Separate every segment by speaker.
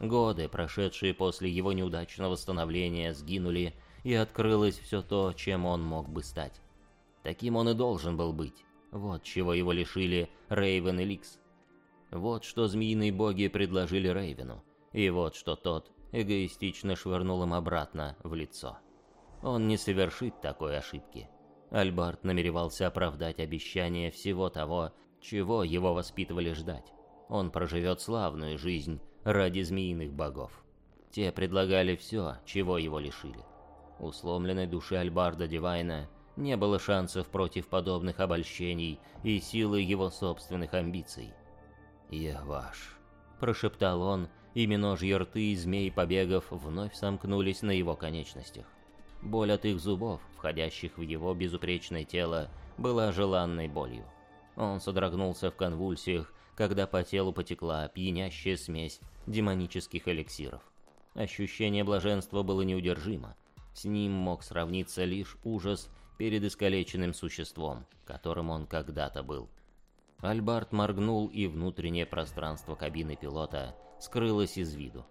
Speaker 1: Годы, прошедшие после его неудачного становления, сгинули, и открылось все то, чем он мог бы стать. Таким он и должен был быть. Вот чего его лишили Рейвен и Ликс. Вот что змеиные боги предложили Рейвену, и вот что тот эгоистично швырнул им обратно в лицо. Он не совершит такой ошибки. Альбарт намеревался оправдать обещание всего того, чего его воспитывали ждать. Он проживет славную жизнь ради змеиных богов. Те предлагали все, чего его лишили. У сломленной души Альбарда Дивайна не было шансов против подобных обольщений и силы его собственных амбиций. «Я ваш», – прошептал он, и миножьи рты и змей побегов вновь сомкнулись на его конечностях. Боль от их зубов, входящих в его безупречное тело, была желанной болью. Он содрогнулся в конвульсиях, когда по телу потекла пьянящая смесь демонических эликсиров. Ощущение блаженства было неудержимо. С ним мог сравниться лишь ужас перед искалеченным существом, которым он когда-то был. Альбарт моргнул, и внутреннее пространство кабины пилота скрылось из виду.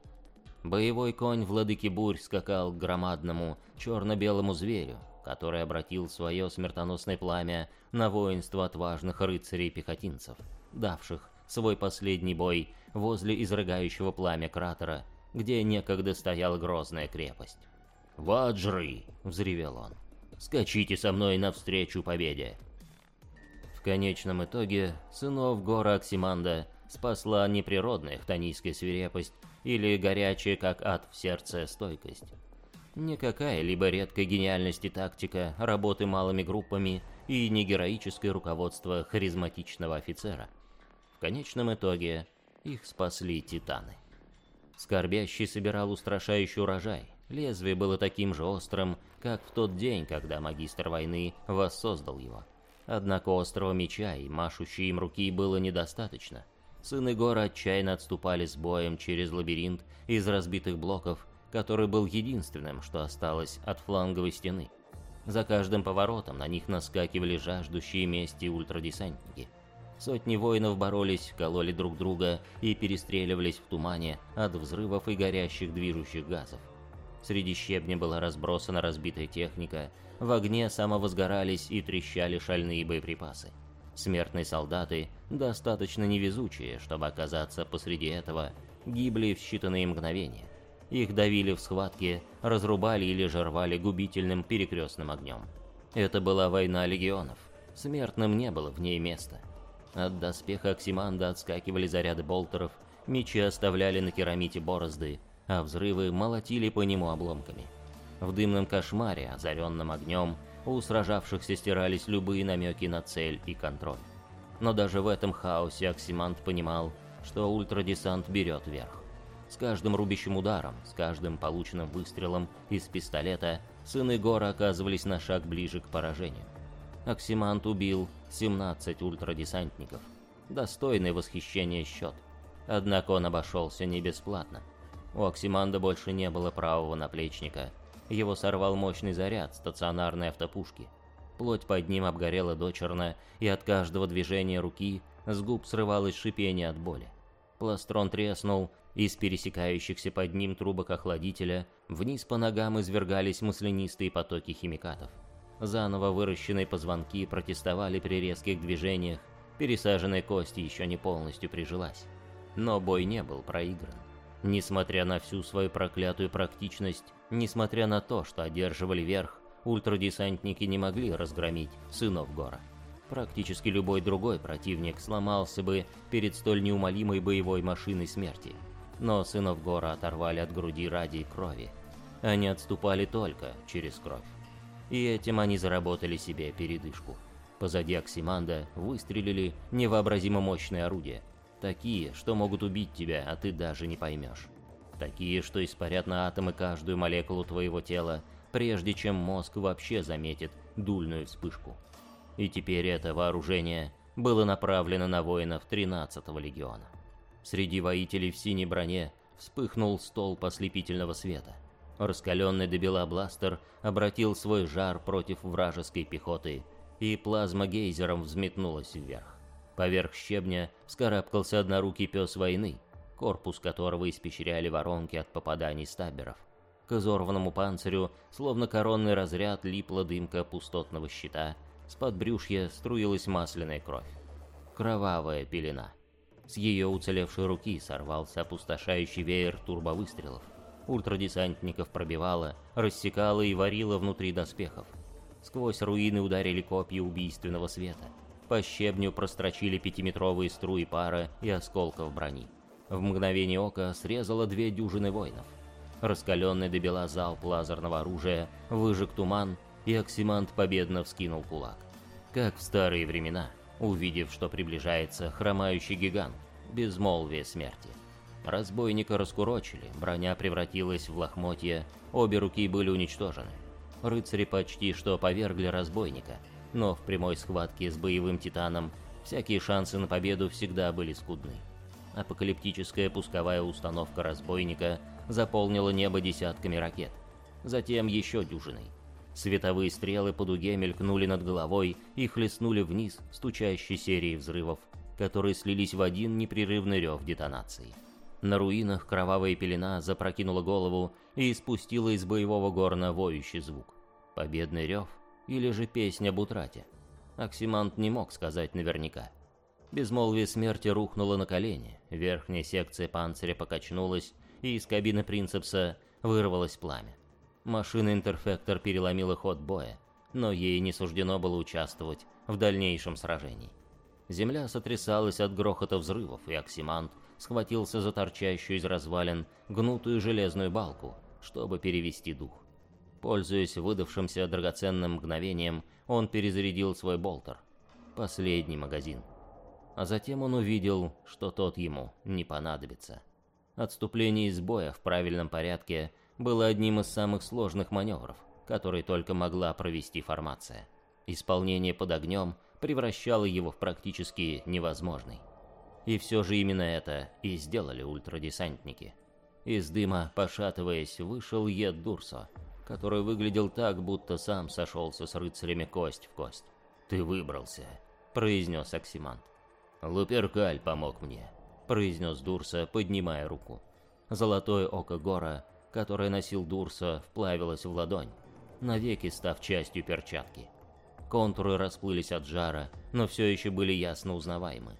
Speaker 1: Боевой конь владыки бурь скакал к громадному черно-белому зверю, который обратил свое смертоносное пламя на воинство отважных рыцарей-пехотинцев, давших свой последний бой возле изрыгающего пламя кратера, где некогда стояла грозная крепость. «Ваджры!» — взревел он. «Скачите со мной навстречу победе!» В конечном итоге сынов гора Оксиманда спасла не природная хтонийская свирепость или горячая, как ад в сердце, стойкость. Не какая-либо редкая гениальность и тактика работы малыми группами и не героическое руководство харизматичного офицера. В конечном итоге их спасли титаны. Скорбящий собирал устрашающий урожай. Лезвие было таким же острым, как в тот день, когда магистр войны воссоздал его. Однако острого меча и машущей им руки было недостаточно – Сыны гора отчаянно отступали с боем через лабиринт из разбитых блоков, который был единственным, что осталось от фланговой стены. За каждым поворотом на них наскакивали жаждущие мести ультрадесантники. Сотни воинов боролись, кололи друг друга и перестреливались в тумане от взрывов и горящих движущих газов. Среди щебня была разбросана разбитая техника, в огне самовозгорались и трещали шальные боеприпасы. Смертные солдаты, достаточно невезучие, чтобы оказаться посреди этого, гибли в считанные мгновения. Их давили в схватке, разрубали или же рвали губительным перекрестным огнем. Это была война легионов. Смертным не было в ней места. От доспеха Оксиманда отскакивали заряды болтеров, мечи оставляли на керамите борозды, а взрывы молотили по нему обломками. В дымном кошмаре, озаренном огнем, у сражавшихся стирались любые намеки на цель и контроль. Но даже в этом хаосе Оксимант понимал, что ультрадесант берет верх. С каждым рубящим ударом, с каждым полученным выстрелом из пистолета, сыны Гора оказывались на шаг ближе к поражению. Оксимант убил 17 ультрадесантников. Достойный восхищения счет. Однако он обошелся не бесплатно. У Оксиманда больше не было правого наплечника, его сорвал мощный заряд стационарной автопушки. Плоть под ним обгорела дочерно, и от каждого движения руки с губ срывалось шипение от боли. Пластрон треснул, из пересекающихся под ним трубок охладителя вниз по ногам извергались маслянистые потоки химикатов. Заново выращенные позвонки протестовали при резких движениях, пересаженная кость еще не полностью прижилась. Но бой не был проигран. Несмотря на всю свою проклятую практичность, Несмотря на то, что одерживали верх, ультрадесантники не могли разгромить сынов Гора. Практически любой другой противник сломался бы перед столь неумолимой боевой машиной смерти. Но сынов Гора оторвали от груди ради крови. Они отступали только через кровь. И этим они заработали себе передышку. Позади Оксиманда выстрелили невообразимо мощные орудия. Такие, что могут убить тебя, а ты даже не поймешь. Такие, что испарят на атомы каждую молекулу твоего тела, прежде чем мозг вообще заметит дульную вспышку. И теперь это вооружение было направлено на воинов 13-го легиона. Среди воителей в синей броне вспыхнул столб ослепительного света. Раскаленный до бела бластер обратил свой жар против вражеской пехоты, и плазма гейзером взметнулась вверх. Поверх щебня вскарабкался однорукий пес войны, корпус которого испещряли воронки от попаданий стаберов. К изорванному панцирю, словно коронный разряд, липла дымка пустотного щита, с подбрюшья струилась масляная кровь. Кровавая пелена. С ее уцелевшей руки сорвался опустошающий веер турбовыстрелов. Ультрадесантников пробивало, рассекало и варило внутри доспехов. Сквозь руины ударили копья убийственного света. По щебню прострочили пятиметровые струи пара и осколков брони. В мгновение ока срезало две дюжины воинов. Раскаленный до бела залп лазерного оружия выжег туман, и Оксимант победно вскинул кулак. Как в старые времена, увидев, что приближается хромающий гигант, безмолвие смерти. Разбойника раскурочили, броня превратилась в лохмотья, обе руки были уничтожены. Рыцари почти что повергли разбойника, но в прямой схватке с боевым титаном всякие шансы на победу всегда были скудны. Апокалиптическая пусковая установка разбойника заполнила небо десятками ракет, затем еще дюжиной. Световые стрелы по дуге мелькнули над головой и хлестнули вниз стучащей серией взрывов, которые слились в один непрерывный рев детонации. На руинах кровавая пелена запрокинула голову и испустила из боевого горна воющий звук. Победный рев или же песня об утрате? Оксимант не мог сказать наверняка. Безмолвие смерти рухнуло на колени, верхняя секция панциря покачнулась, и из кабины Принцепса вырвалось пламя. Машина-интерфектор переломила ход боя, но ей не суждено было участвовать в дальнейшем сражении. Земля сотрясалась от грохота взрывов, и Оксимант схватился за торчащую из развалин гнутую железную балку, чтобы перевести дух. Пользуясь выдавшимся драгоценным мгновением, он перезарядил свой болтер. Последний магазин. А затем он увидел, что тот ему не понадобится. Отступление из боя в правильном порядке было одним из самых сложных маневров, которые только могла провести формация. Исполнение под огнем превращало его в практически невозможный. И все же именно это и сделали ультрадесантники. Из дыма, пошатываясь, вышел Ед Дурсо, который выглядел так, будто сам сошелся с рыцарями кость в кость. «Ты выбрался», — произнес Оксимант. «Луперкаль помог мне», — произнес Дурса, поднимая руку. Золотое око Гора, которое носил Дурса, вплавилось в ладонь, навеки став частью перчатки. Контуры расплылись от жара, но все еще были ясно узнаваемы.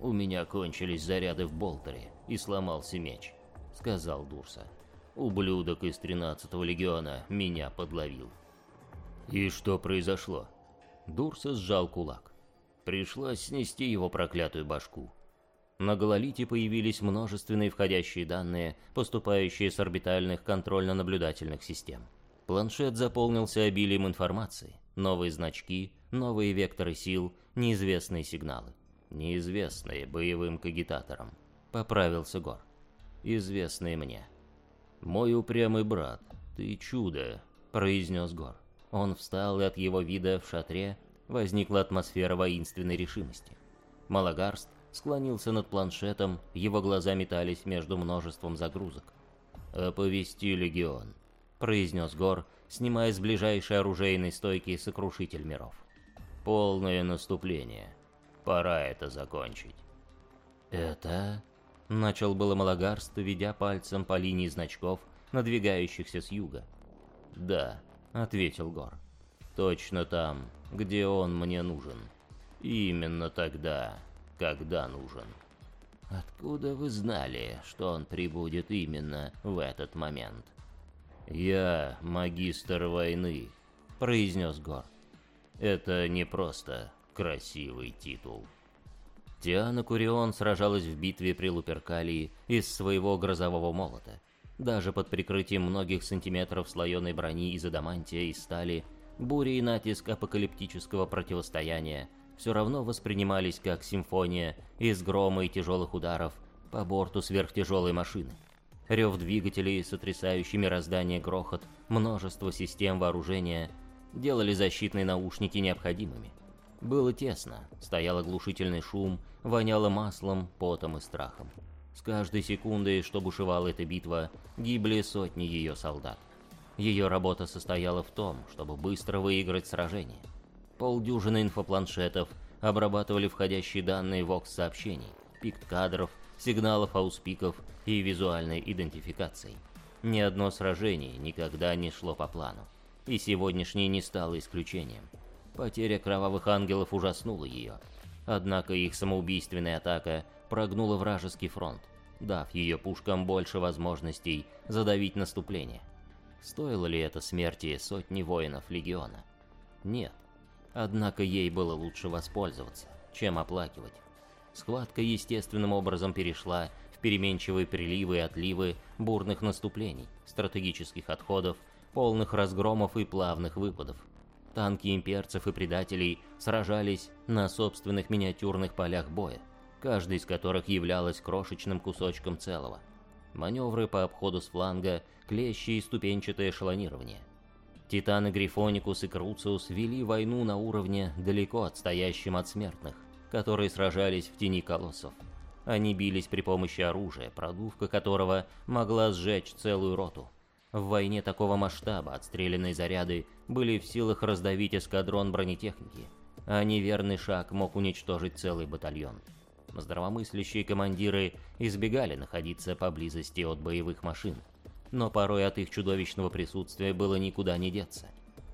Speaker 1: «У меня кончились заряды в болтере, и сломался меч», — сказал Дурса. «Ублюдок из 13-го легиона меня подловил». «И что произошло?» Дурса сжал кулак. Пришлось снести его проклятую башку. На Гололите появились множественные входящие данные, поступающие с орбитальных контрольно-наблюдательных систем. Планшет заполнился обилием информации. Новые значки, новые векторы сил, неизвестные сигналы неизвестные боевым кагитаторам. Поправился Гор. Известные мне. Мой упрямый брат, ты чудо, произнес Гор. Он встал, и от его вида в шатре возникла атмосфера воинственной решимости. Малагарст склонился над планшетом, его глаза метались между множеством загрузок. «Оповести легион», — произнес Гор, снимая с ближайшей оружейной стойки сокрушитель миров. «Полное наступление. Пора это закончить. Это... Начал было Малагарст, ведя пальцем по линии значков, надвигающихся с юга. «Да», — ответил Гор. «Точно там, где он мне нужен. именно тогда, когда нужен». «Откуда вы знали, что он прибудет именно в этот момент?» «Я магистр войны», — произнес Гор. «Это не просто Красивый титул. Диана Курион сражалась в битве при Луперкалии из своего грозового молота. Даже под прикрытием многих сантиметров слоеной брони из адамантия и стали, буря и натиск апокалиптического противостояния все равно воспринимались как симфония из грома и тяжелых ударов по борту сверхтяжелой машины. Рев двигателей, сотрясающий мироздание грохот, множество систем вооружения делали защитные наушники необходимыми – было тесно, стоял оглушительный шум, воняло маслом, потом и страхом. С каждой секундой, что бушевала эта битва, гибли сотни ее солдат. Ее работа состояла в том, чтобы быстро выиграть сражение. Полдюжины инфопланшетов обрабатывали входящие данные вокс-сообщений, пикт кадров, сигналов ауспиков и визуальной идентификацией. Ни одно сражение никогда не шло по плану, и сегодняшнее не стало исключением. Потеря кровавых ангелов ужаснула ее. Однако их самоубийственная атака прогнула вражеский фронт, дав ее пушкам больше возможностей задавить наступление. Стоило ли это смерти сотни воинов Легиона? Нет. Однако ей было лучше воспользоваться, чем оплакивать. Схватка естественным образом перешла в переменчивые приливы и отливы бурных наступлений, стратегических отходов, полных разгромов и плавных выпадов. Танки имперцев и предателей сражались на собственных миниатюрных полях боя, каждый из которых являлась крошечным кусочком целого. Маневры по обходу с фланга, клещи и ступенчатое эшелонирование. Титаны Грифоникус и Круциус вели войну на уровне, далеко отстоящем от смертных, которые сражались в тени колоссов. Они бились при помощи оружия, продувка которого могла сжечь целую роту. В войне такого масштаба отстрелянные заряды были в силах раздавить эскадрон бронетехники, а неверный шаг мог уничтожить целый батальон. Здравомыслящие командиры избегали находиться поблизости от боевых машин, но порой от их чудовищного присутствия было никуда не деться.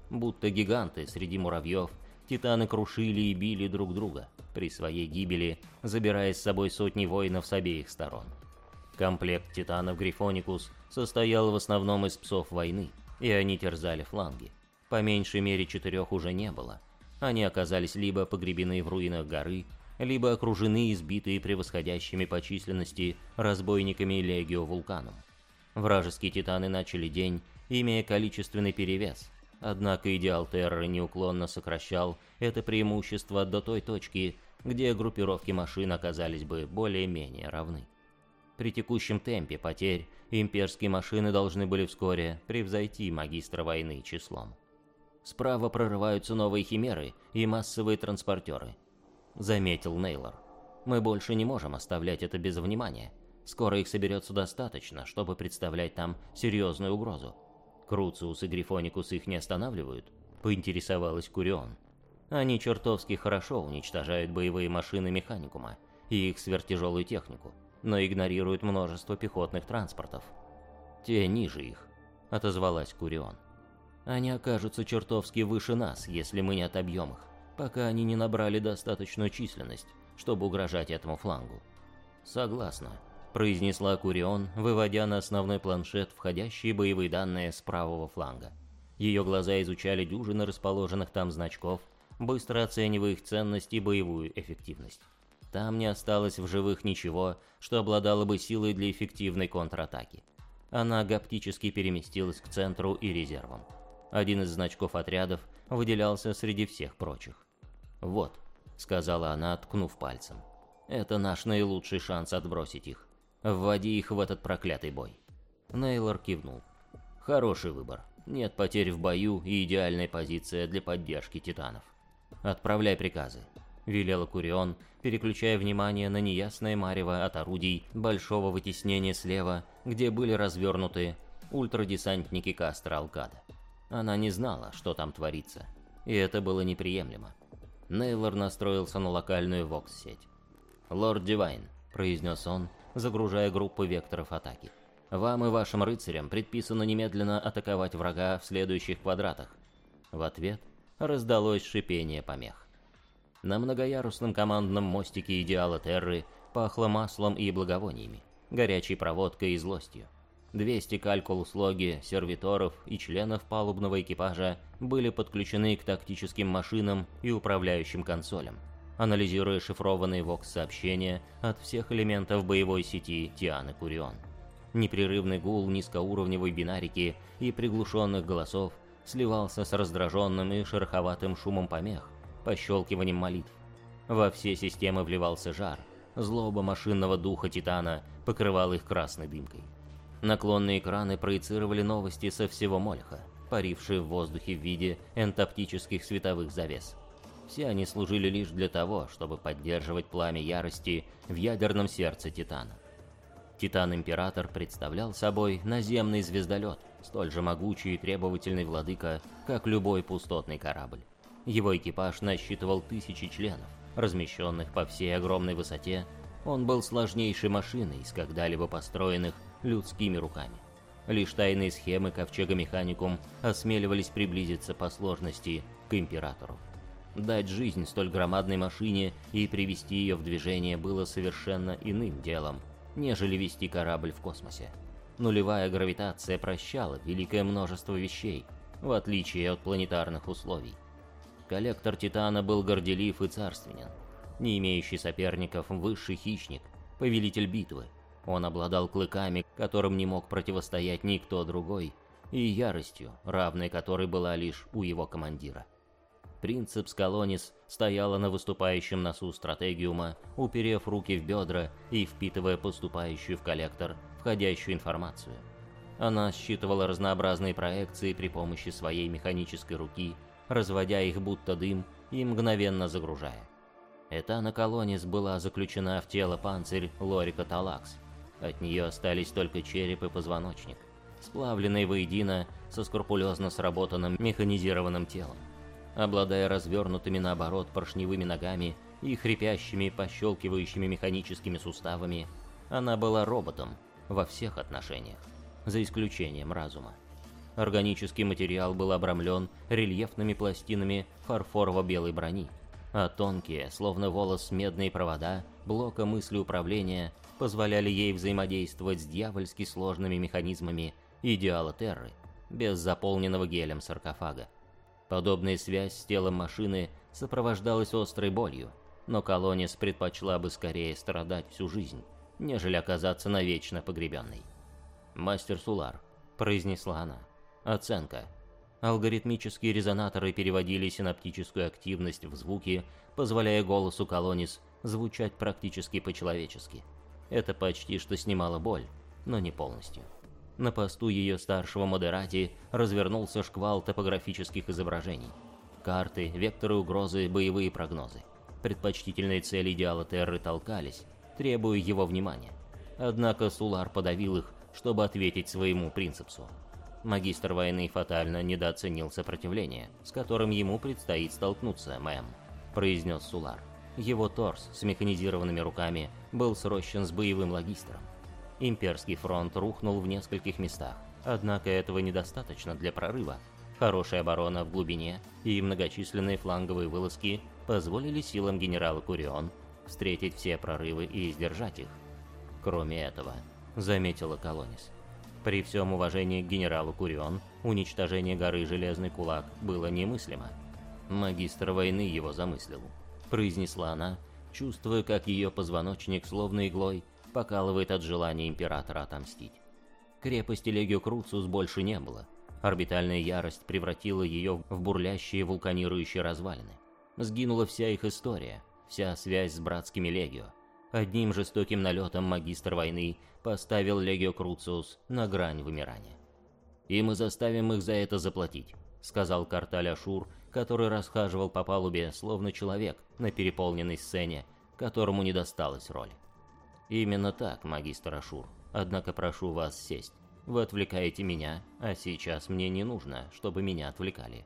Speaker 1: Будто гиганты среди муравьев, титаны крушили и били друг друга, при своей гибели забирая с собой сотни воинов с обеих сторон. Комплект титанов Грифоникус состоял в основном из псов войны, и они терзали фланги. По меньшей мере четырех уже не было. Они оказались либо погребены в руинах горы, либо окружены и избитые превосходящими по численности разбойниками Легио Вулканом. Вражеские титаны начали день, имея количественный перевес, однако идеал Терры неуклонно сокращал это преимущество до той точки, где группировки машин оказались бы более-менее равны. При текущем темпе потерь имперские машины должны были вскоре превзойти магистра войны числом. Справа прорываются новые химеры и массовые транспортеры. Заметил Нейлор. Мы больше не можем оставлять это без внимания. Скоро их соберется достаточно, чтобы представлять там серьезную угрозу. Круциус и Грифоникус их не останавливают? Поинтересовалась Курион. Они чертовски хорошо уничтожают боевые машины Механикума и их сверхтяжелую технику, но игнорируют множество пехотных транспортов. Те ниже их, отозвалась Курион. Они окажутся чертовски выше нас, если мы не отобьем их, пока они не набрали достаточную численность, чтобы угрожать этому флангу. Согласна, произнесла Курион, выводя на основной планшет входящие боевые данные с правого фланга. Ее глаза изучали дюжины расположенных там значков быстро оценивая их ценность и боевую эффективность. Там не осталось в живых ничего, что обладало бы силой для эффективной контратаки. Она гаптически переместилась к центру и резервам. Один из значков отрядов выделялся среди всех прочих. «Вот», — сказала она, ткнув пальцем. «Это наш наилучший шанс отбросить их. Вводи их в этот проклятый бой». Нейлор кивнул. «Хороший выбор. Нет потерь в бою и идеальная позиция для поддержки титанов». «Отправляй приказы», — велел Курион, переключая внимание на неясное марево от орудий большого вытеснения слева, где были развернуты ультрадесантники Кастро Алкада. Она не знала, что там творится, и это было неприемлемо. Нейлор настроился на локальную вокс-сеть. «Лорд Дивайн», — произнес он, загружая группу векторов атаки. «Вам и вашим рыцарям предписано немедленно атаковать врага в следующих квадратах». В ответ раздалось шипение помех. На многоярусном командном мостике Идеала Терры пахло маслом и благовониями, горячей проводкой и злостью. 200 калькул-слоги, сервиторов и членов палубного экипажа были подключены к тактическим машинам и управляющим консолям, анализируя шифрованные вокс-сообщения от всех элементов боевой сети Тианы Курион. Непрерывный гул низкоуровневой бинарики и приглушенных голосов сливался с раздраженным и шероховатым шумом помех, пощелкиванием молитв. Во все системы вливался жар, злоба машинного духа Титана покрывал их красной дымкой. Наклонные экраны проецировали новости со всего Мольха, парившие в воздухе в виде энтоптических световых завес. Все они служили лишь для того, чтобы поддерживать пламя ярости в ядерном сердце Титана. Титан-император представлял собой наземный звездолет, столь же могучий и требовательный владыка, как любой пустотный корабль. Его экипаж насчитывал тысячи членов, размещенных по всей огромной высоте, Он был сложнейшей машиной из когда-либо построенных людскими руками. Лишь тайные схемы Ковчега Механикум осмеливались приблизиться по сложности к Императору. Дать жизнь столь громадной машине и привести ее в движение было совершенно иным делом, нежели вести корабль в космосе. Нулевая гравитация прощала великое множество вещей, в отличие от планетарных условий. Коллектор Титана был горделив и царственен, не имеющий соперников высший хищник, повелитель битвы. Он обладал клыками, которым не мог противостоять никто другой, и яростью, равной которой была лишь у его командира. Принцип Скалонис стояла на выступающем носу стратегиума, уперев руки в бедра и впитывая поступающую в коллектор входящую информацию. Она считывала разнообразные проекции при помощи своей механической руки, разводя их будто дым и мгновенно загружая. Этана Колонис была заключена в тело панцирь Лорика Талакс. От нее остались только череп и позвоночник, сплавленные воедино со скрупулезно сработанным механизированным телом. Обладая развернутыми наоборот поршневыми ногами и хрипящими, пощелкивающими механическими суставами, она была роботом во всех отношениях, за исключением разума. Органический материал был обрамлен рельефными пластинами фарфорово-белой брони, а тонкие, словно волос медные провода, блока мысли управления позволяли ей взаимодействовать с дьявольски сложными механизмами идеала Терры, без заполненного гелем саркофага. Подобная связь с телом машины сопровождалась острой болью, но Колонис предпочла бы скорее страдать всю жизнь, нежели оказаться навечно погребенной. «Мастер Сулар», — произнесла она, — «оценка». Алгоритмические резонаторы переводили синаптическую активность в звуки, позволяя голосу Колонис звучать практически по-человечески. Это почти что снимало боль, но не полностью. На посту ее старшего модерати развернулся шквал топографических изображений. Карты, векторы угрозы, боевые прогнозы. Предпочтительные цели идеала Терры толкались, требуя его внимания. Однако Сулар подавил их, чтобы ответить своему принципсу. Магистр войны фатально недооценил сопротивление, с которым ему предстоит столкнуться, мэм, произнес Сулар. Его торс с механизированными руками был срощен с боевым логистром. Имперский фронт рухнул в нескольких местах, однако этого недостаточно для прорыва. Хорошая оборона в глубине и многочисленные фланговые вылазки позволили силам генерала Курион встретить все прорывы и сдержать их. Кроме этого, заметила Колонис, при всем уважении к генералу Курион, уничтожение горы Железный Кулак было немыслимо. Магистр войны его замыслил, произнесла она, чувствуя, как ее позвоночник словно иглой покалывает от желания Императора отомстить. Крепости Легио Круцус больше не было. Орбитальная ярость превратила ее в бурлящие вулканирующие развалины. Сгинула вся их история, вся связь с братскими Легио. Одним жестоким налетом магистр войны поставил Легио Круциус на грань вымирания. «И мы заставим их за это заплатить», — сказал Карталь Ашур, который расхаживал по палубе, словно человек на переполненной сцене, которому не досталась роль. Именно так, магистр Ашур. Однако прошу вас сесть. Вы отвлекаете меня, а сейчас мне не нужно, чтобы меня отвлекали.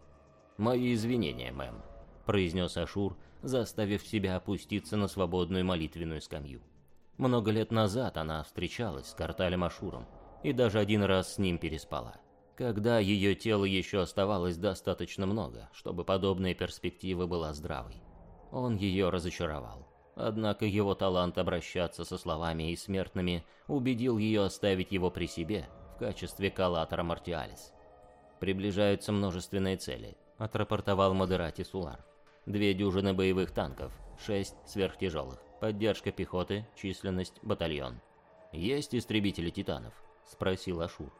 Speaker 1: Мои извинения, мэм, произнес Ашур, заставив себя опуститься на свободную молитвенную скамью. Много лет назад она встречалась с Карталем Ашуром и даже один раз с ним переспала. Когда ее тело еще оставалось достаточно много, чтобы подобная перспектива была здравой. Он ее разочаровал. Однако его талант обращаться со словами и смертными убедил ее оставить его при себе в качестве калатора Мартиалис. «Приближаются множественные цели», — отрапортовал Модерати Сулар. «Две дюжины боевых танков, шесть сверхтяжелых, поддержка пехоты, численность батальон». «Есть истребители титанов?» — спросил Ашур.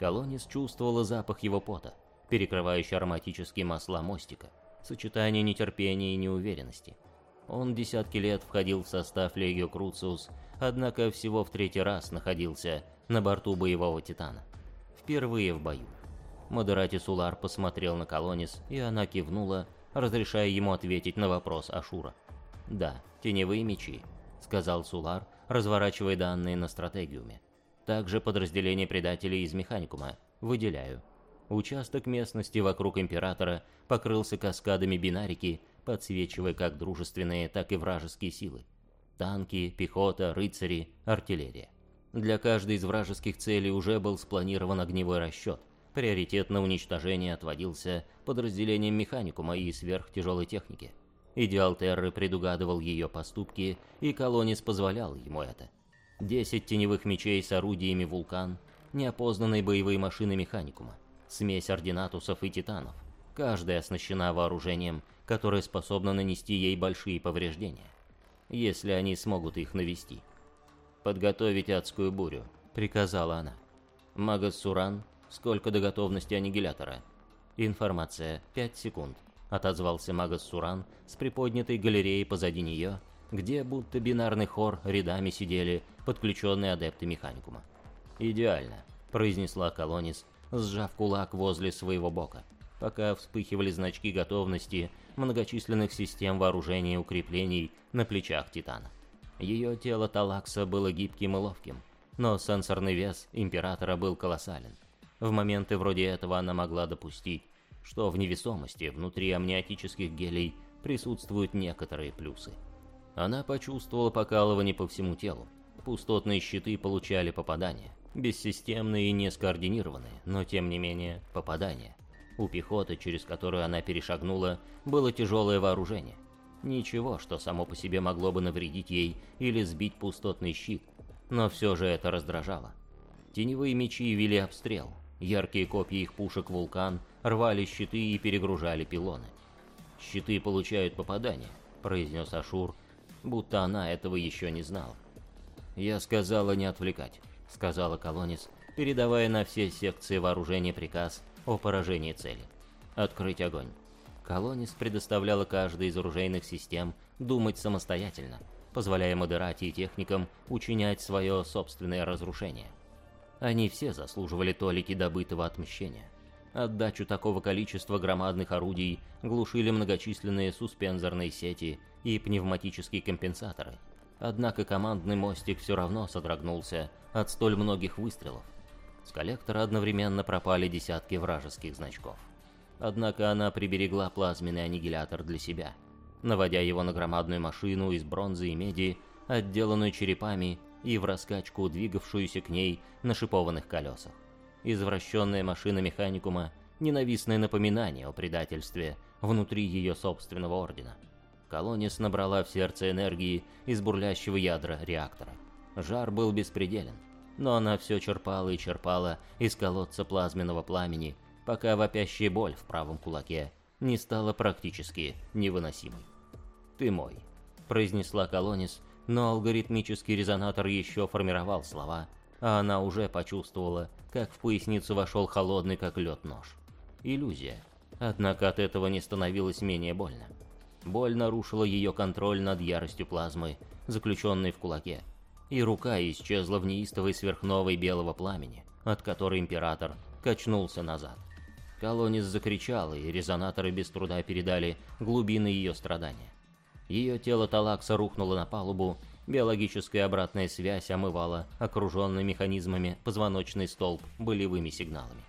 Speaker 1: Колонис чувствовала запах его пота, перекрывающий ароматические масла мостика, сочетание нетерпения и неуверенности — он десятки лет входил в состав Легио Круциус, однако всего в третий раз находился на борту боевого Титана. Впервые в бою. Модерати Сулар посмотрел на Колонис, и она кивнула, разрешая ему ответить на вопрос Ашура. «Да, теневые мечи», — сказал Сулар, разворачивая данные на стратегиуме. «Также подразделение предателей из Механикума. Выделяю. Участок местности вокруг Императора покрылся каскадами бинарики, подсвечивая как дружественные, так и вражеские силы. Танки, пехота, рыцари, артиллерия. Для каждой из вражеских целей уже был спланирован огневой расчет. Приоритет на уничтожение отводился подразделениям механикума и сверхтяжелой техники. Идеал Терры предугадывал ее поступки, и Колонис позволял ему это. Десять теневых мечей с орудиями «Вулкан», неопознанные боевые машины механикума, смесь ординатусов и титанов. Каждая оснащена вооружением, которое способно нанести ей большие повреждения, если они смогут их навести. «Подготовить адскую бурю», — приказала она. «Магас Суран, сколько до готовности аннигилятора?» «Информация, 5 секунд», — отозвался Магас Суран с приподнятой галереей позади нее, где будто бинарный хор рядами сидели подключенные адепты механикума. «Идеально», — произнесла Колонис, сжав кулак возле своего бока, пока вспыхивали значки готовности многочисленных систем вооружения и укреплений на плечах Титана. Ее тело Талакса было гибким и ловким, но сенсорный вес Императора был колоссален. В моменты вроде этого она могла допустить, что в невесомости внутри амниотических гелей присутствуют некоторые плюсы. Она почувствовала покалывание по всему телу. Пустотные щиты получали попадания. Бессистемные и не скоординированные, но тем не менее попадания. У пехоты, через которую она перешагнула, было тяжелое вооружение – Ничего, что само по себе могло бы навредить ей или сбить пустотный щит, но все же это раздражало. Теневые мечи вели обстрел, яркие копья их пушек «Вулкан» рвали щиты и перегружали пилоны. «Щиты получают попадания», — произнес Ашур, будто она этого еще не знала. «Я сказала не отвлекать», — сказала Колонис, передавая на все секции вооружения приказ о поражении цели. «Открыть огонь». Колонис предоставляла каждой из оружейных систем думать самостоятельно, позволяя модерате и техникам учинять свое собственное разрушение. Они все заслуживали толики добытого отмщения. Отдачу такого количества громадных орудий глушили многочисленные суспензорные сети и пневматические компенсаторы. Однако командный мостик все равно содрогнулся от столь многих выстрелов. С коллектора одновременно пропали десятки вражеских значков. Однако она приберегла плазменный аннигилятор для себя, наводя его на громадную машину из бронзы и меди, отделанную черепами и в раскачку двигавшуюся к ней на шипованных колесах. Извращенная машина механикума — ненавистное напоминание о предательстве внутри ее собственного ордена. Колонис набрала в сердце энергии из бурлящего ядра реактора. Жар был беспределен, но она все черпала и черпала из колодца плазменного пламени, пока вопящая боль в правом кулаке не стала практически невыносимой. «Ты мой», — произнесла Колонис, но алгоритмический резонатор еще формировал слова, а она уже почувствовала, как в поясницу вошел холодный как лед нож. Иллюзия. Однако от этого не становилось менее больно. Боль нарушила ее контроль над яростью плазмы, заключенной в кулаке, и рука исчезла в неистовой сверхновой белого пламени, от которой император качнулся назад. Колонис закричала, и резонаторы без труда передали глубины ее страдания. Ее тело Талакса рухнуло на палубу, биологическая обратная связь омывала окруженный механизмами позвоночный столб болевыми сигналами.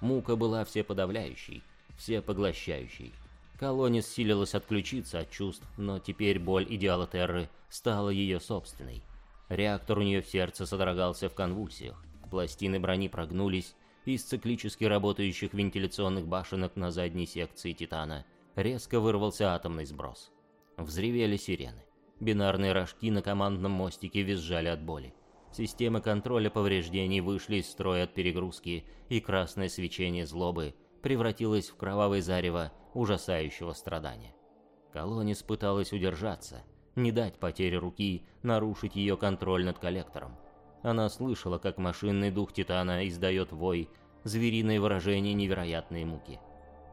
Speaker 1: Мука была всеподавляющей, всепоглощающей. Колонис силилась отключиться от чувств, но теперь боль идеала Терры стала ее собственной. Реактор у нее в сердце содрогался в конвульсиях, пластины брони прогнулись, из циклически работающих вентиляционных башенок на задней секции Титана резко вырвался атомный сброс. Взревели сирены. Бинарные рожки на командном мостике визжали от боли. Системы контроля повреждений вышли из строя от перегрузки, и красное свечение злобы превратилось в кровавое зарево ужасающего страдания. Колонис пыталась удержаться, не дать потере руки нарушить ее контроль над коллектором. Она слышала, как машинный дух Титана издает вой, звериное выражение невероятной муки.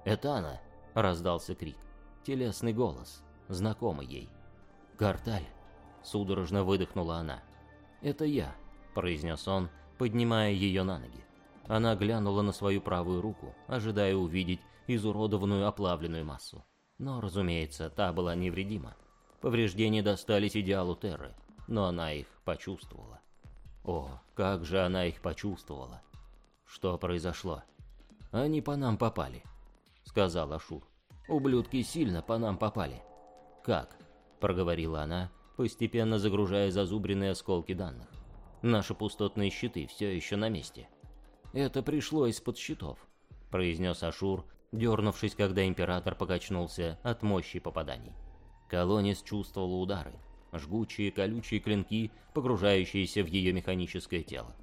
Speaker 1: «Это она!» — раздался крик. Телесный голос, знакомый ей. «Гарталь!» — судорожно выдохнула она. «Это я!» — произнес он, поднимая ее на ноги. Она глянула на свою правую руку, ожидая увидеть изуродованную оплавленную массу. Но, разумеется, та была невредима. Повреждения достались идеалу Терры, но она их почувствовала. О, как же она их почувствовала. Что произошло? Они по нам попали, сказал Ашур. Ублюдки сильно по нам попали. Как? Проговорила она, постепенно загружая зазубренные осколки данных. Наши пустотные щиты все еще на месте. Это пришло из-под щитов, произнес Ашур, дернувшись, когда Император покачнулся от мощи попаданий. Колонис чувствовал удары, жгучие колючие клинки, погружающиеся в ее механическое тело.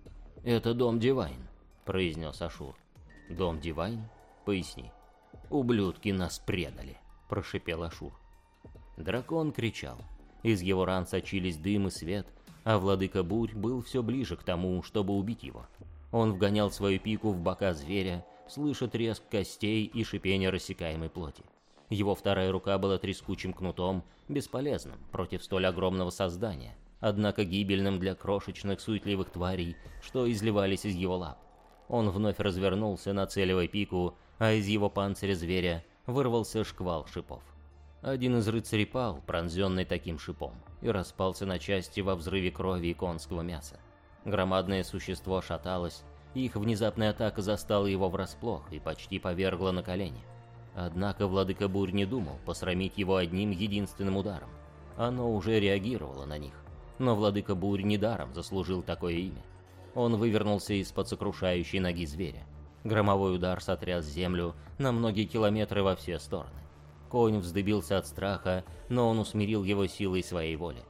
Speaker 1: «Это дом Дивайн», — произнес Ашур. «Дом Дивайн? Поясни». «Ублюдки нас предали», — прошипел Ашур. Дракон кричал. Из его ран сочились дым и свет, а владыка Бурь был все ближе к тому, чтобы убить его. Он вгонял свою пику в бока зверя, слыша треск костей и шипение рассекаемой плоти. Его вторая рука была трескучим кнутом, бесполезным против столь огромного создания, однако гибельным для крошечных суетливых тварей, что изливались из его лап. Он вновь развернулся, нацеливая пику, а из его панциря зверя вырвался шквал шипов. Один из рыцарей пал, пронзенный таким шипом, и распался на части во взрыве крови и конского мяса. Громадное существо шаталось, и их внезапная атака застала его врасплох и почти повергла на колени. Однако владыка Бурь не думал посрамить его одним единственным ударом. Оно уже реагировало на них. Но владыка Бурь недаром заслужил такое имя. Он вывернулся из-под сокрушающей ноги зверя. Громовой удар сотряс землю на многие километры во все стороны. Конь вздыбился от страха, но он усмирил его силой своей воли.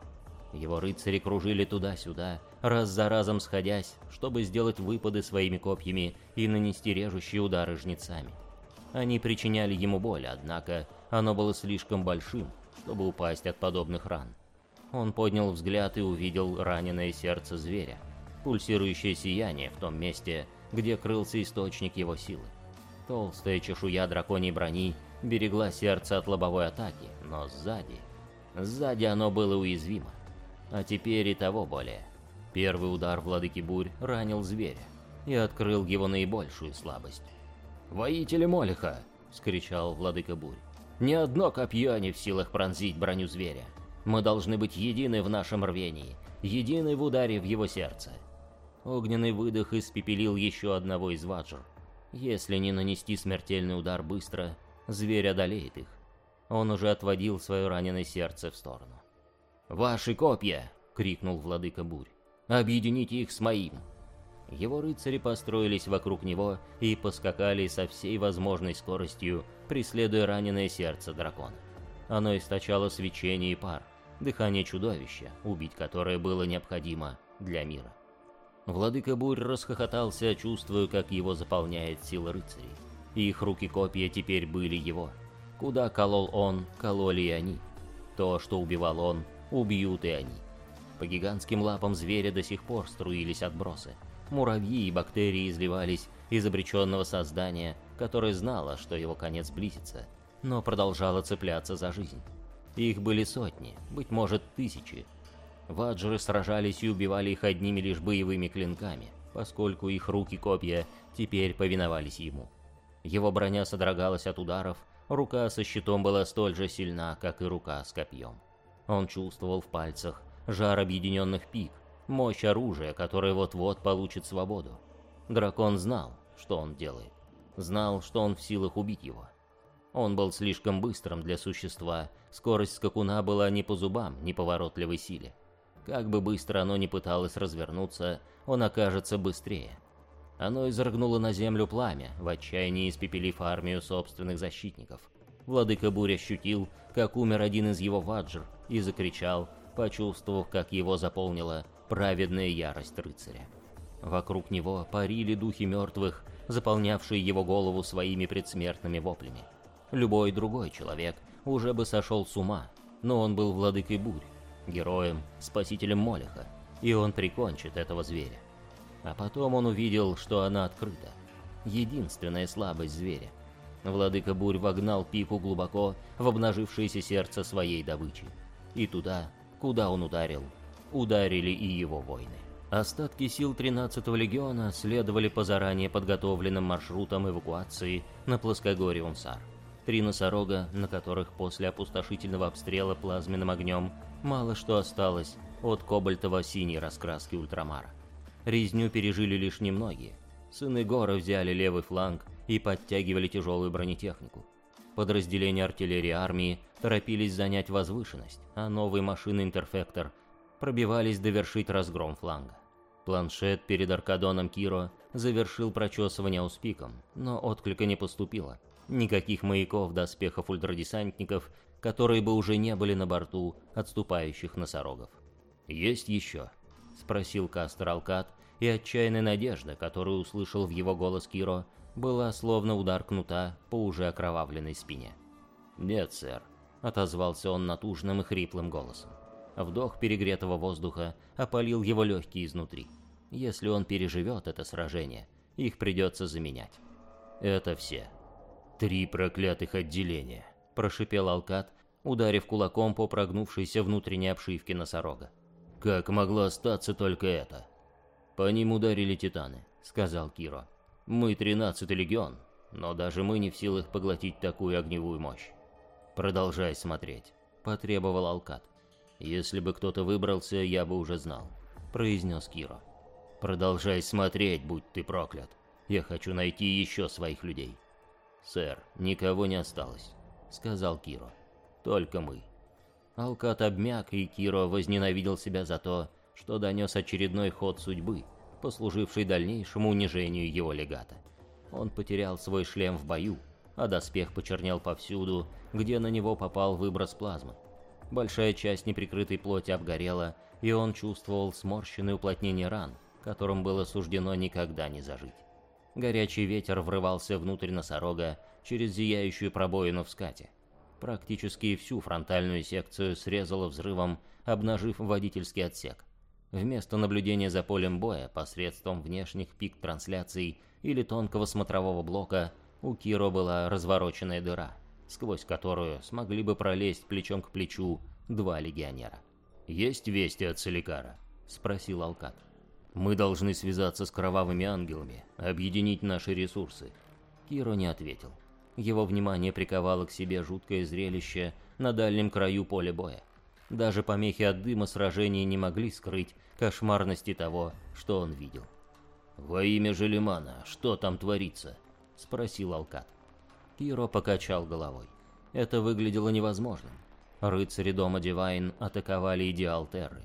Speaker 1: Его рыцари кружили туда-сюда, раз за разом сходясь, чтобы сделать выпады своими копьями и нанести режущие удары жнецами. Они причиняли ему боль, однако оно было слишком большим, чтобы упасть от подобных ран. Он поднял взгляд и увидел раненое сердце зверя, пульсирующее сияние в том месте, где крылся источник его силы. Толстая чешуя драконьей брони берегла сердце от лобовой атаки, но сзади... Сзади оно было уязвимо. А теперь и того более. Первый удар владыки бурь ранил зверя и открыл его наибольшую слабость. «Воители Молиха!» — скричал владыка бурь. «Ни одно копье не в силах пронзить броню зверя. Мы должны быть едины в нашем рвении, едины в ударе в его сердце». Огненный выдох испепелил еще одного из ваджр. Если не нанести смертельный удар быстро, зверь одолеет их. Он уже отводил свое раненое сердце в сторону. «Ваши копья!» — крикнул владыка Бурь. «Объедините их с моим!» Его рыцари построились вокруг него и поскакали со всей возможной скоростью, преследуя раненое сердце дракона. Оно источало свечение и пар, дыхание чудовища, убить которое было необходимо для мира. Владыка Бурь расхохотался, чувствуя, как его заполняет сила рыцарей. Их руки-копья теперь были его. Куда колол он, кололи и они. То, что убивал он, убьют и они. По гигантским лапам зверя до сих пор струились отбросы. Муравьи и бактерии изливались из обреченного создания, которое знало, что его конец близится, но продолжало цепляться за жизнь. Их были сотни, быть может тысячи. Ваджеры сражались и убивали их одними лишь боевыми клинками, поскольку их руки-копья теперь повиновались ему. Его броня содрогалась от ударов, рука со щитом была столь же сильна, как и рука с копьем. Он чувствовал в пальцах жар объединенных пик, мощь оружия, которое вот-вот получит свободу. Дракон знал, что он делает. Знал, что он в силах убить его. Он был слишком быстрым для существа, скорость скакуна была не по зубам, не поворотливой силе. Как бы быстро оно ни пыталось развернуться, он окажется быстрее. Оно изрыгнуло на землю пламя, в отчаянии испепелив армию собственных защитников. Владыка Буря ощутил, как умер один из его ваджр, и закричал, почувствовав, как его заполнила праведная ярость рыцаря. Вокруг него парили духи мертвых, заполнявшие его голову своими предсмертными воплями. Любой другой человек уже бы сошел с ума, но он был владыкой бурь, героем, спасителем Молеха, и он прикончит этого зверя. А потом он увидел, что она открыта. Единственная слабость зверя. Владыка Бурь вогнал пику глубоко в обнажившееся сердце своей добычи. И туда, куда он ударил, ударили и его воины. Остатки сил 13-го легиона следовали по заранее подготовленным маршрутам эвакуации на плоскогорье Унсар. Три носорога, на которых после опустошительного обстрела плазменным огнем мало что осталось от кобальтово-синей раскраски ультрамара. Резню пережили лишь немногие. Сыны Гора взяли левый фланг и подтягивали тяжелую бронетехнику. Подразделения артиллерии армии торопились занять возвышенность, а новые машины Интерфектор пробивались довершить разгром фланга. Планшет перед Аркадоном Киро завершил прочесывание успиком, но отклика не поступило. Никаких маяков доспехов ультрадесантников, которые бы уже не были на борту отступающих носорогов. «Есть еще?» — спросил Кастер Алкат, и отчаянная надежда, которую услышал в его голос Киро, была словно удар кнута по уже окровавленной спине. «Нет, сэр», — отозвался он натужным и хриплым голосом. Вдох перегретого воздуха опалил его легкие изнутри. Если он переживет это сражение, их придется заменять. Это все. «Три проклятых отделения», — прошипел Алкат, ударив кулаком по прогнувшейся внутренней обшивке носорога. «Как могло остаться только это?» «По ним ударили титаны», — сказал Киро. «Мы тринадцатый легион, но даже мы не в силах поглотить такую огневую мощь. Продолжай смотреть», — потребовал Алкат. «Если бы кто-то выбрался, я бы уже знал», — произнес Киро. «Продолжай смотреть, будь ты проклят. Я хочу найти еще своих людей». «Сэр, никого не осталось», — сказал Киро. «Только мы». Алкат обмяк, и Киро возненавидел себя за то, что донес очередной ход судьбы, послуживший дальнейшему унижению его легата. Он потерял свой шлем в бою, а доспех почернел повсюду, где на него попал выброс плазмы. Большая часть неприкрытой плоти обгорела, и он чувствовал сморщенные уплотнения ран, которым было суждено никогда не зажить. Горячий ветер врывался внутрь носорога через зияющую пробоину в скате. Практически всю фронтальную секцию срезало взрывом, обнажив водительский отсек. Вместо наблюдения за полем боя посредством внешних пик-трансляций или тонкого смотрового блока у Киро была развороченная дыра, сквозь которую смогли бы пролезть плечом к плечу два легионера. «Есть вести от Целикара?» — спросил Алкат. «Мы должны связаться с кровавыми ангелами, объединить наши ресурсы». Киро не ответил. Его внимание приковало к себе жуткое зрелище на дальнем краю поля боя. Даже помехи от дыма сражения не могли скрыть кошмарности того, что он видел. «Во имя Желемана, что там творится?» — спросил Алкат. Киро покачал головой. Это выглядело невозможным. Рыцари дома Дивайн атаковали идеал Терры.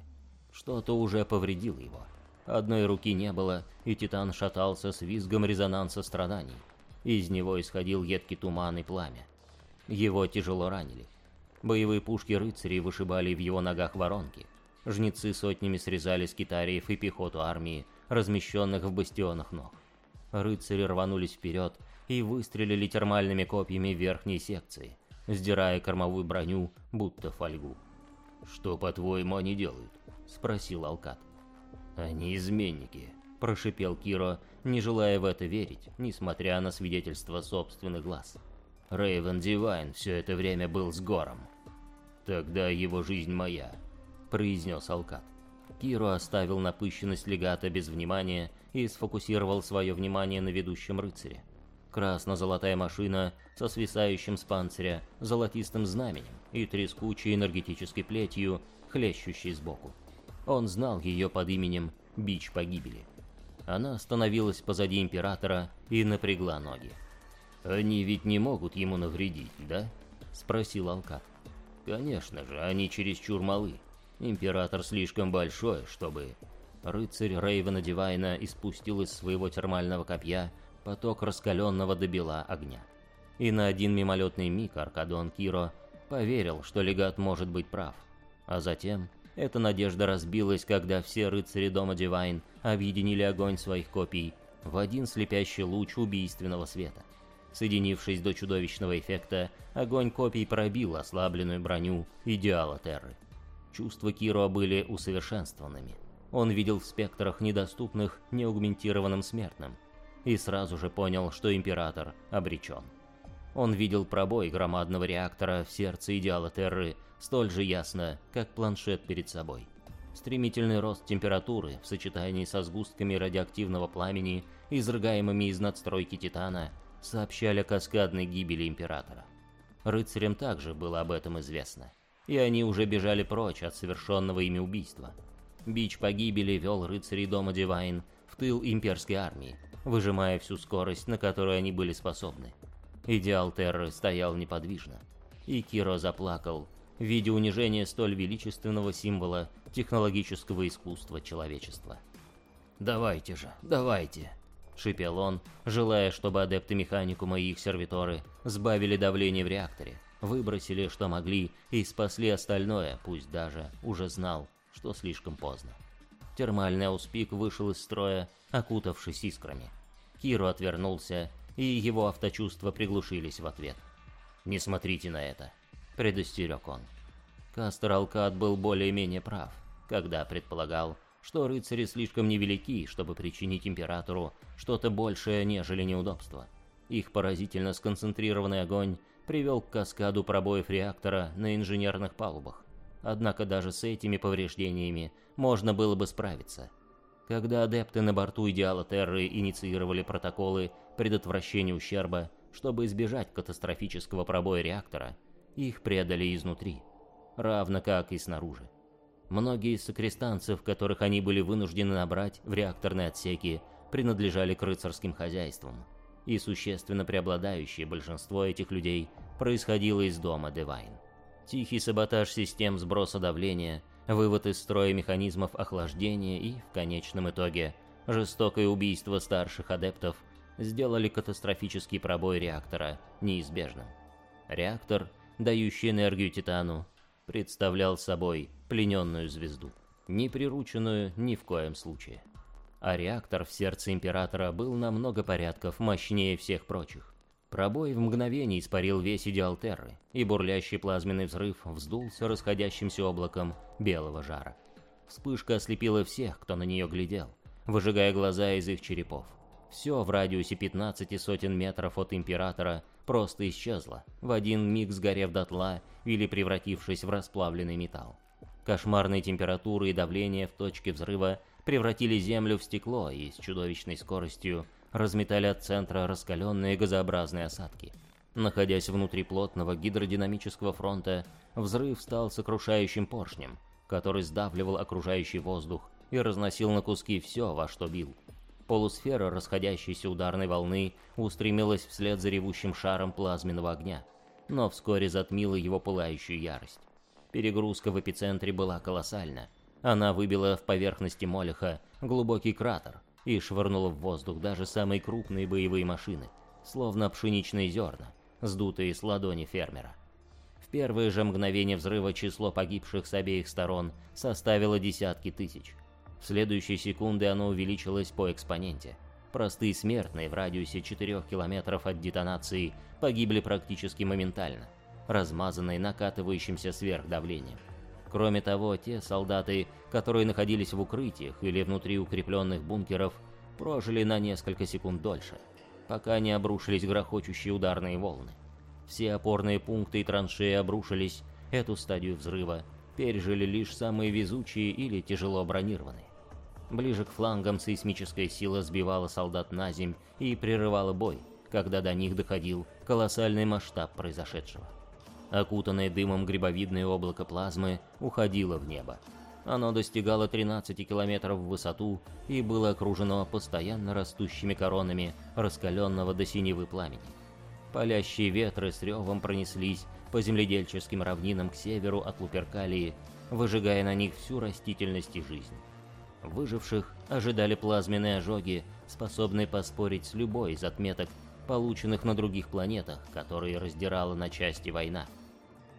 Speaker 1: Что-то уже повредило его. Одной руки не было, и Титан шатался с визгом резонанса страданий. Из него исходил едкий туман и пламя. Его тяжело ранили. Боевые пушки рыцарей вышибали в его ногах воронки. Жнецы сотнями срезали с китариев и пехоту армии, размещенных в бастионах ног. Рыцари рванулись вперед и выстрелили термальными копьями верхней секции, сдирая кормовую броню, будто фольгу. «Что, по-твоему, они делают?» — спросил Алкат. «Они изменники», — прошипел Киро, не желая в это верить, несмотря на свидетельство собственных глаз. Рейвен Дивайн все это время был с Гором. «Тогда его жизнь моя», — произнес Алкат. Киро оставил напыщенность легата без внимания и сфокусировал свое внимание на ведущем рыцаре. Красно-золотая машина со свисающим с панциря золотистым знаменем и трескучей энергетической плетью, хлещущей сбоку. Он знал ее под именем Бич Погибели. Она остановилась позади Императора и напрягла ноги. «Они ведь не могут ему навредить, да?» — спросил Алкат. «Конечно же, они чересчур малы. Император слишком большой, чтобы...» Рыцарь Рейвена Дивайна испустил из своего термального копья поток раскаленного до бела огня. И на один мимолетный миг Аркадон Киро поверил, что легат может быть прав. А затем эта надежда разбилась, когда все рыцари дома Дивайн объединили огонь своих копий в один слепящий луч убийственного света. Соединившись до чудовищного эффекта, огонь копий пробил ослабленную броню идеала Терры. Чувства Киро были усовершенствованными. Он видел в спектрах недоступных неаугментированным смертным, и сразу же понял, что Император обречен. Он видел пробой громадного реактора в сердце идеала Терры столь же ясно, как планшет перед собой. Стремительный рост температуры в сочетании со сгустками радиоактивного пламени, изрыгаемыми из надстройки Титана, сообщали о каскадной гибели Императора. Рыцарям также было об этом известно, и они уже бежали прочь от совершенного ими убийства. Бич погибели вел рыцарей дома Дивайн в тыл имперской армии, выжимая всю скорость, на которую они были способны. Идеал Терры стоял неподвижно. и Киро заплакал, видя унижение столь величественного символа технологического искусства человечества. «Давайте же, давайте!» — шипел он, желая, чтобы адепты механикума и их сервиторы сбавили давление в реакторе, выбросили, что могли, и спасли остальное, пусть даже уже знал, что слишком поздно. Термальный ауспик вышел из строя, окутавшись искрами. Киру отвернулся, и его авточувства приглушились в ответ. «Не смотрите на это», — предостерег он. Кастер Алкад был более-менее прав, когда предполагал, что рыцари слишком невелики, чтобы причинить императору что-то большее, нежели неудобство. Их поразительно сконцентрированный огонь привел к каскаду пробоев реактора на инженерных палубах. Однако даже с этими повреждениями можно было бы справиться. Когда адепты на борту Идеала Терры инициировали протоколы предотвращения ущерба, чтобы избежать катастрофического пробоя реактора, их предали изнутри, равно как и снаружи. Многие из сокрестанцев, которых они были вынуждены набрать в реакторные отсеки, принадлежали к рыцарским хозяйствам, и существенно преобладающее большинство этих людей происходило из дома Девайн. Тихий саботаж систем сброса давления, вывод из строя механизмов охлаждения и, в конечном итоге, жестокое убийство старших адептов сделали катастрофический пробой реактора неизбежным. Реактор, дающий энергию Титану, представлял собой плененную звезду, не прирученную ни в коем случае. А реактор в сердце Императора был на много порядков мощнее всех прочих. Пробой в мгновение испарил весь идеал Терры, и бурлящий плазменный взрыв вздулся расходящимся облаком белого жара. Вспышка ослепила всех, кто на нее глядел, выжигая глаза из их черепов. Все в радиусе 15 сотен метров от Императора просто исчезло, в один миг сгорев дотла или превратившись в расплавленный металл. Кошмарные температуры и давление в точке взрыва превратили Землю в стекло и с чудовищной скоростью разметали от центра раскаленные газообразные осадки. Находясь внутри плотного гидродинамического фронта, взрыв стал сокрушающим поршнем, который сдавливал окружающий воздух и разносил на куски все, во что бил. Полусфера расходящейся ударной волны устремилась вслед за ревущим шаром плазменного огня, но вскоре затмила его пылающую ярость. Перегрузка в эпицентре была колоссальна. Она выбила в поверхности Молеха глубокий кратер, и швырнула в воздух даже самые крупные боевые машины, словно пшеничные зерна, сдутые с ладони фермера. В первые же мгновения взрыва число погибших с обеих сторон составило десятки тысяч. В следующие секунды оно увеличилось по экспоненте. Простые смертные в радиусе 4 километров от детонации погибли практически моментально, размазанные накатывающимся сверхдавлением. Кроме того, те солдаты, которые находились в укрытиях или внутри укрепленных бункеров, прожили на несколько секунд дольше, пока не обрушились грохочущие ударные волны. Все опорные пункты и траншеи обрушились, эту стадию взрыва пережили лишь самые везучие или тяжело бронированные. Ближе к флангам сейсмическая сила сбивала солдат на земь и прерывала бой, когда до них доходил колоссальный масштаб произошедшего. Окутанное дымом грибовидное облако плазмы уходило в небо. Оно достигало 13 километров в высоту и было окружено постоянно растущими коронами раскаленного до синевы пламени. Палящие ветры с ревом пронеслись по земледельческим равнинам к северу от Луперкалии, выжигая на них всю растительность и жизнь. Выживших ожидали плазменные ожоги, способные поспорить с любой из отметок, полученных на других планетах, которые раздирала на части война.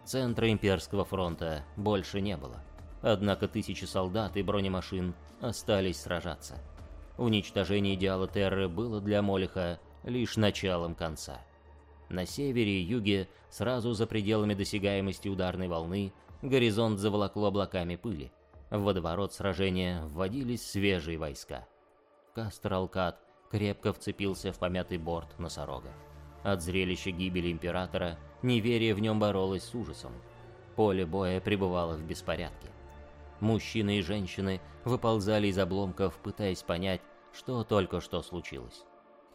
Speaker 1: Центра имперского фронта больше не было. Однако тысячи солдат и бронемашин остались сражаться. Уничтожение идеала Терры было для Молиха лишь началом конца. На севере и юге, сразу за пределами досягаемости ударной волны, горизонт заволокло облаками пыли. В водоворот сражения вводились свежие войска. Кастралкат крепко вцепился в помятый борт носорога. От зрелища гибели Императора неверие в нем боролось с ужасом. Поле боя пребывало в беспорядке. Мужчины и женщины выползали из обломков, пытаясь понять, что только что случилось.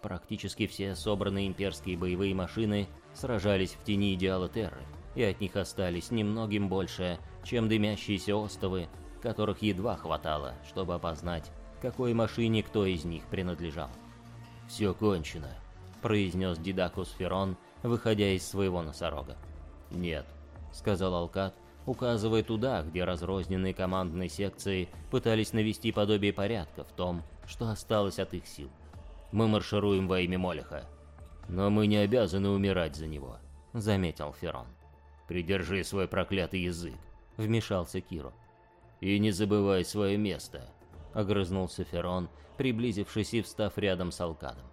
Speaker 1: Практически все собранные имперские боевые машины сражались в тени идеала Терры, и от них остались немногим больше, чем дымящиеся остовы, которых едва хватало, чтобы опознать, какой машине кто из них принадлежал. «Все кончено», произнес Дидакус Ферон, выходя из своего носорога. «Нет», — сказал Алкат, указывая туда, где разрозненные командные секции пытались навести подобие порядка в том, что осталось от их сил. «Мы маршируем во имя Молеха. Но мы не обязаны умирать за него», — заметил Ферон. «Придержи свой проклятый язык», — вмешался Киро. «И не забывай свое место», — огрызнулся Ферон, приблизившись и встав рядом с Алкадом.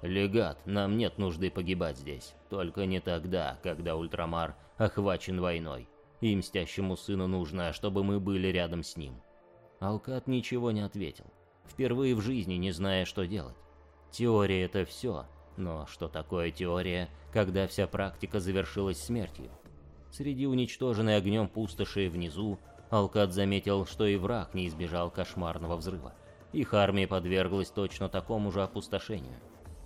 Speaker 1: «Легат, нам нет нужды погибать здесь, только не тогда, когда Ультрамар охвачен войной, и мстящему сыну нужно, чтобы мы были рядом с ним». Алкад ничего не ответил, впервые в жизни не зная, что делать. Теория — это все, но что такое теория, когда вся практика завершилась смертью? Среди уничтоженной огнем пустоши внизу, Алкад заметил, что и враг не избежал кошмарного взрыва. Их армия подверглась точно такому же опустошению.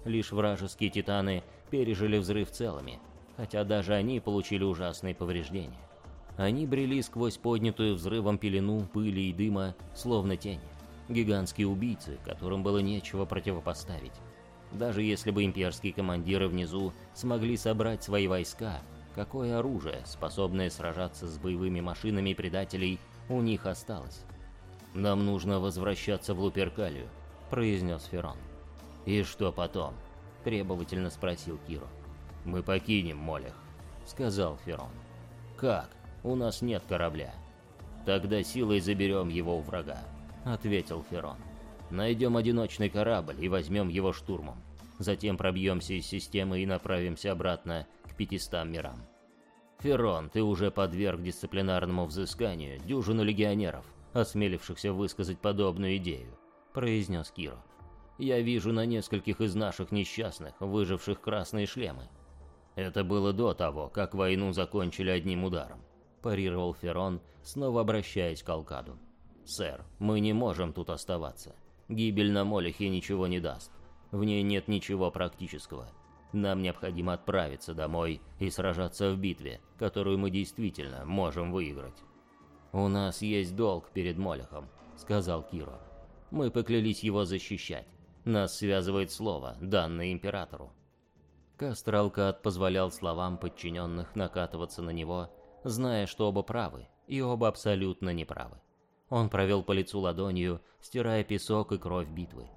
Speaker 1: Лишь вражеские титаны пережили взрыв целыми, хотя даже они получили ужасные повреждения. Они брели сквозь поднятую взрывом пелену пыли и дыма, словно тени. Гигантские убийцы, которым было нечего противопоставить. Даже если бы имперские командиры внизу смогли собрать свои войска, какое оружие, способное сражаться с боевыми машинами предателей, у них осталось? «Нам нужно возвращаться в Луперкалию», — произнес Ферон. «И что потом?» — требовательно спросил Киро. «Мы покинем Молех», — сказал Ферон. «Как? У нас нет корабля». «Тогда силой заберем его у врага», — ответил Ферон. «Найдем одиночный корабль и возьмем его штурмом. Затем пробьемся из системы и направимся обратно к 500 мирам. Ферон, ты уже подверг дисциплинарному взысканию дюжину легионеров, осмелившихся высказать подобную идею, произнес Киро. Я вижу на нескольких из наших несчастных, выживших красные шлемы. Это было до того, как войну закончили одним ударом, парировал Ферон, снова обращаясь к Алкаду. Сэр, мы не можем тут оставаться. Гибель на Молехе ничего не даст. В ней нет ничего практического. Нам необходимо отправиться домой и сражаться в битве, которую мы действительно можем выиграть. «У нас есть долг перед Молехом», — сказал Киро. «Мы поклялись его защищать. Нас связывает слово, данное Императору». Кастралкат позволял словам подчиненных накатываться на него, зная, что оба правы, и оба абсолютно неправы. Он провел по лицу ладонью, стирая песок и кровь битвы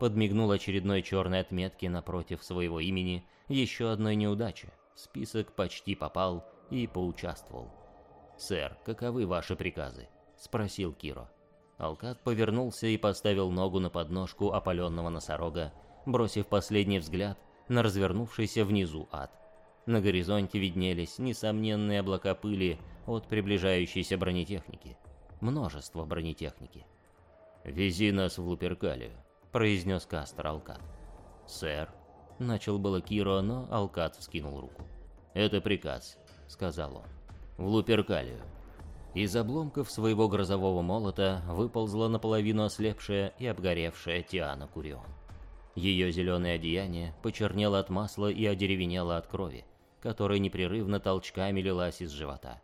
Speaker 1: подмигнул очередной черной отметке напротив своего имени, еще одной неудачи. Список почти попал и поучаствовал. «Сэр, каковы ваши приказы?» — спросил Киро. Алкат повернулся и поставил ногу на подножку опаленного носорога, бросив последний взгляд на развернувшийся внизу ад. На горизонте виднелись несомненные облака пыли от приближающейся бронетехники. Множество бронетехники. «Вези нас в Луперкалию», — произнес Кастер Алкат. «Сэр», — начал было Киро, но Алкат вскинул руку. «Это приказ», — сказал он. «В Луперкалию». Из обломков своего грозового молота выползла наполовину ослепшая и обгоревшая Тиана Курион. Ее зеленое одеяние почернело от масла и одеревенело от крови, которая непрерывно толчками лилась из живота.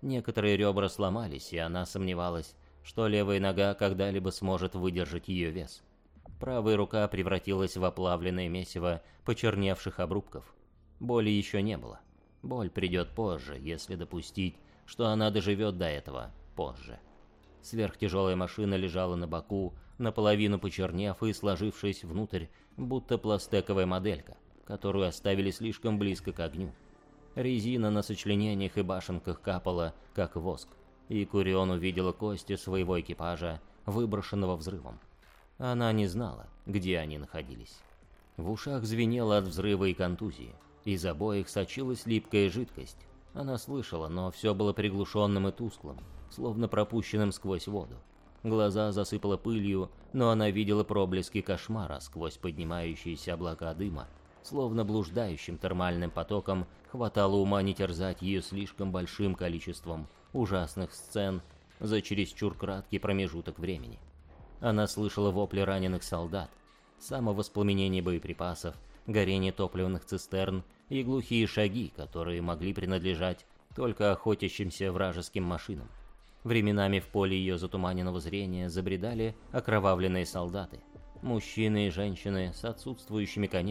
Speaker 1: Некоторые ребра сломались, и она сомневалась, что левая нога когда-либо сможет выдержать ее вес. Правая рука превратилась в оплавленное месиво почерневших обрубков. Боли еще не было. Боль придет позже, если допустить, что она доживет до этого позже. Сверхтяжелая машина лежала на боку, наполовину почернев и сложившись внутрь, будто пластековая моделька, которую оставили слишком близко к огню. Резина на сочленениях и башенках капала, как воск, и Курион увидела кости своего экипажа, выброшенного взрывом. Она не знала, где они находились. В ушах звенело от взрыва и контузии. Из обоих сочилась липкая жидкость. Она слышала, но все было приглушенным и тусклым, словно пропущенным сквозь воду. Глаза засыпало пылью, но она видела проблески кошмара сквозь поднимающиеся облака дыма. Словно блуждающим термальным потоком хватало ума не терзать ее слишком большим количеством ужасных сцен за чересчур краткий промежуток времени. Она слышала вопли раненых солдат, самовоспламенение боеприпасов, горение топливных цистерн и глухие шаги, которые могли принадлежать только охотящимся вражеским машинам. Временами в поле ее затуманенного зрения забредали окровавленные солдаты, мужчины и женщины с отсутствующими конечностями,